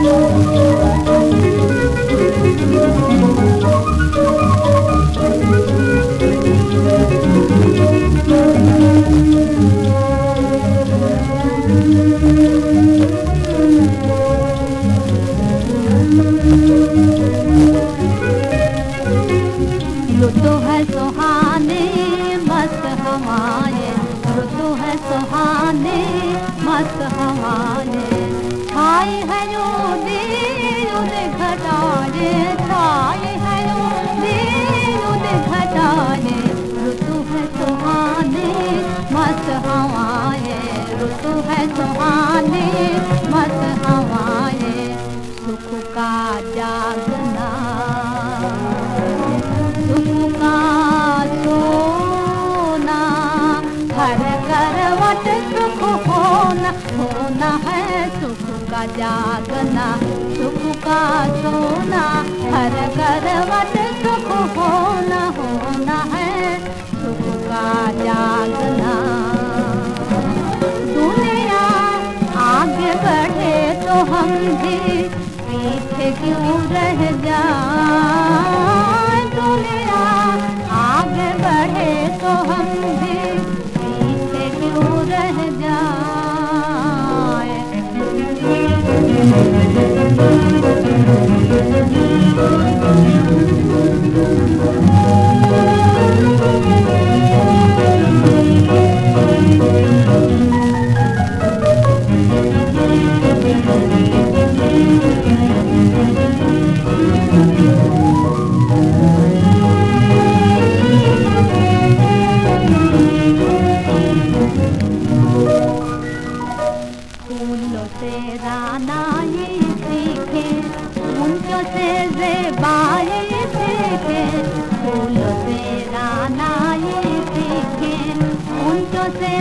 Thank ऋतु है सुहाने, मस्त हवाए। ऋतु है सुहाने, मस्त हवाए। छाए है उदे उदे घटाए छाए है उदे उदे घटाए ऋतु है सुहाने, मस्त हवाए। ऋतु है सुहाने, मस्त हवाए। सुख का जागना सुख का सोना, हर करवट सुख होना होना है सुख का जागना। सुख का सोना, हर करवट सुख होना होना है सुख का जागना। दुनिया आगे बढ़े तो हम भी पीछे क्यों रह जाए फूलों से रानाई सीखे से सीखे फूलों से रानाई सीखे ऊंचों से